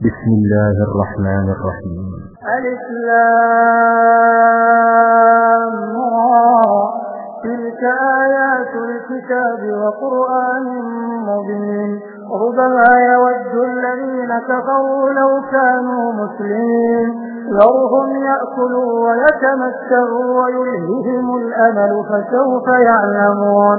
بسم الله الرحمن الرحيم. الإسلام تلك آيات الكتاب وقرآن مبين. ربما يود الذين كفروا لو كانوا مسلمين. ذرهم يأكلوا ويتمتعوا ويلههم الأمل فسوف يعلمون.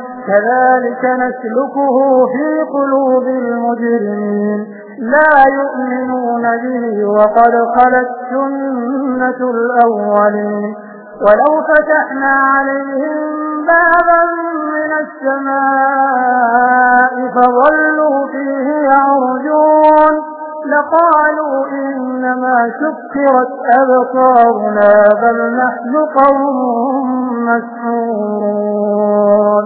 كذلك نسلكه في قلوب المجرمين. لا يؤمنون به وقد خلت سنة الأولين. ولو فتحنا عليهم بابا من السماء فظلوا فيه يعرجون. لقالوا إنما سكرت أبصارنا بل نحن قوم مسحورون.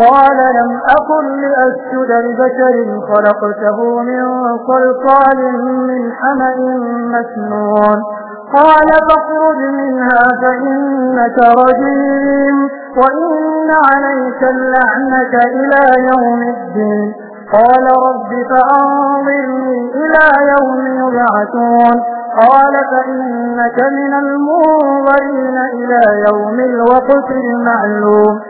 قال لم أكن لأسجد لبشر خلقته من صلصال من حمأ مسنون. قال فاخرج منها فإنك رجيم. وإن عليك اللعنة إلى يوم الدين. قال رب فأنظرني إلى يوم يبعثون. قال فإنك من المنظرين إلى يوم الوقت المعلوم.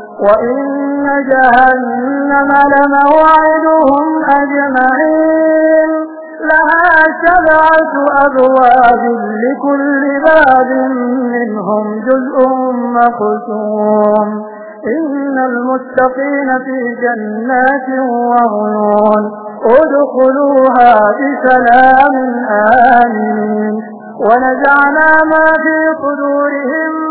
وإن جهنم لموعدهم أجمعين. لها سبعة أبواب لكل باب منهم جزء مقسوم. إن المتقين في جنات وعيون. ادخلوها بسلام آمين ونزعنا ما في صدورهم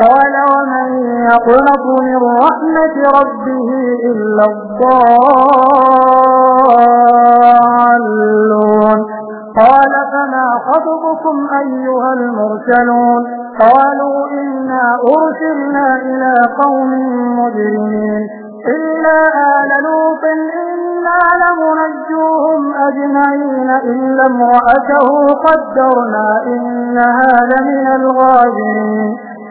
قال ومن يقنط من رحمة ربه إلا الضالون؟ قال فما خطبكم أيها المرسلون؟ قالوا إنا أرسلنا إلى قوم مجرمين. إلا آل لوط إنا لمنجوهم أجمعين إلا امرأته قدرنا إنها لمن الغابرين.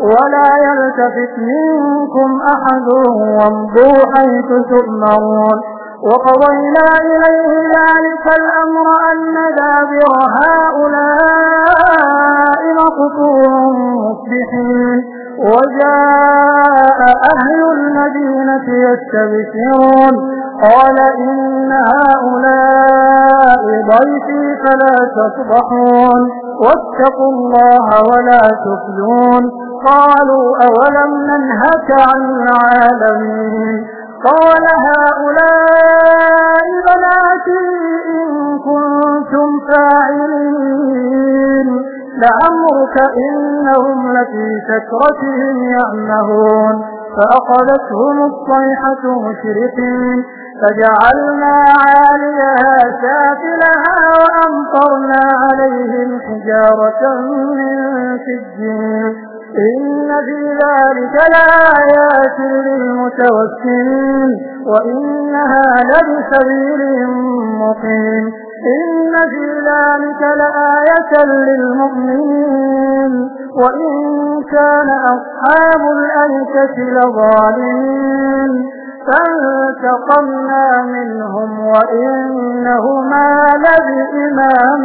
ولا يلتفت منكم أحد وامضوا حيث تؤمرون. وقضينا إليه ذلك الأمر أن دابر هؤلاء مقطوع مصبحين. وجاء أهل المدينة يستبشرون. قال إن هؤلاء ضيفي فلا تصبحون واتقوا الله ولا تفلون قالوا أولم ننهك عن العالمين قال هؤلاء بناتي إن كنتم فاعلين لعمرك إنهم لفي سكرتهم يعمهون فأخذتهم الصيحة مشرقين فجعلنا عاليها سافلها وأمطرنا عليهم حجارة من سجين إن في ذلك لآيات للمتوسمين وإنها لبسبيل مقيم. إن في ذلك لآية للمؤمنين وإن كان أصحاب الأيكة لظالمين. فانتقمنا منهم وإنهما لبإمام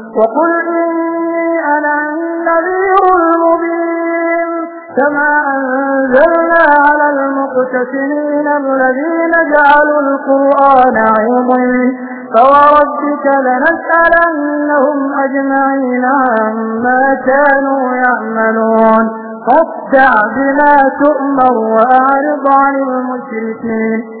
وقل إني أنا النذير المبين كما أنزلنا على المقتسمين الذين جعلوا القرآن عظيم فوربك لنسألنهم أجمعين عما كانوا يعملون فاصدع بما تؤمر وأعرض عن المشركين